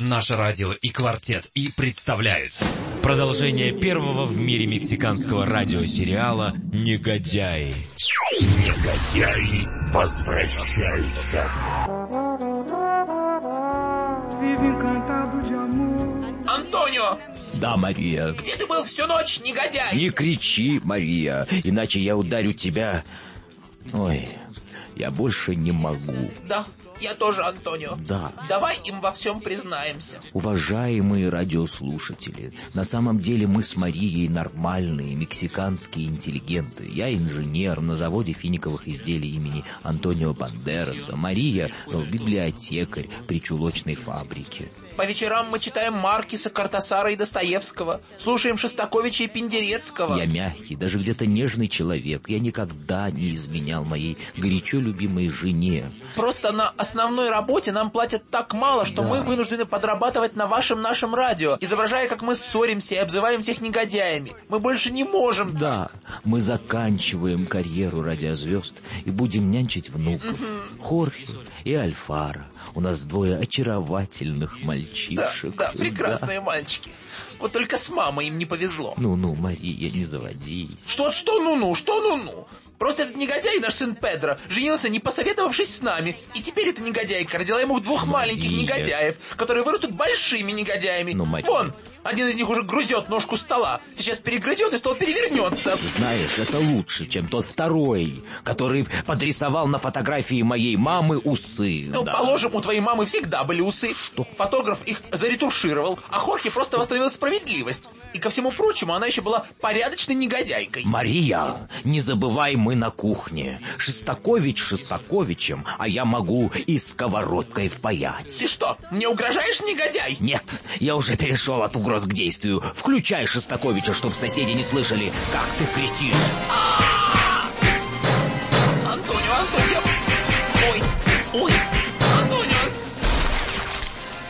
Наше радио и квартет и представляют продолжение первого в мире мексиканского радиосериала «Негодяи». Негодяи возвращаются. Антонио, Да, Мария. где ты был всю ночь, негодяй? Не кричи, Мария, иначе я ударю тебя. Ой, я больше не могу. Да, я тоже, Антонио. Да. Давай им во всем признаемся. Уважаемые радиослушатели, на самом деле мы с Марией нормальные мексиканские интеллигенты. Я инженер на заводе финиковых изделий имени Антонио Бандераса. Мария — библиотекарь при чулочной фабрике. По вечерам мы читаем Маркиса, Картасара и Достоевского, слушаем Шостаковича и Пендерецкого. Я мягкий, даже где-то нежный человек. Я никогда не изменял моей горячо любимой жене. Просто на основной работе нам платят так мало, что Да. мы вынуждены подрабатывать на вашем нашем радио, изображая, как мы ссоримся и обзываем всех негодяями. Мы больше не можем. Да, мы заканчиваем карьеру радиозвезд и будем нянчить внуков. Хорхе и Альфара. У нас двое очаровательных Да, мальчишек. да, прекрасные мальчики. Вот только с мамой им не повезло. Ну-ну, Мария, не заводись. Что, что ну-ну, что ну-ну? Просто этот негодяй, наш сын Педро, женился, не посоветовавшись с нами. И теперь эта негодяйка родила ему двух маленьких Мария. негодяев, которые вырастут большими негодяями. Ну, Мария. Вон, один из них уже грызет ножку стола. Сейчас перегрызет, и стол перевернется. Знаешь, это лучше, чем тот второй, который подрисовал на фотографии моей мамы усы. Ну, Да. положим, у твоей мамы всегда были усы. Фотограф их заретушировал, а Хорхе просто восстановил справедливость. И ко всему прочему, она еще была порядочной негодяйкой. Мария, не забывай, мы на кухне. Шестакович Шестаковичем, а я могу и сковородкой впаять. Ты что, мне угрожаешь, негодяй? Нет, я уже перешел от угроз к действию. Включай Шестаковича, чтобы соседи не слышали, как ты кричишь. Антонио, Антонио! Ой, ой, Антонио!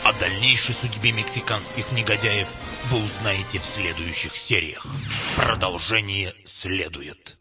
О дальнейшей судьбе мексиканских негодяев вы узнаете в следующих сериях. Продолжение следует.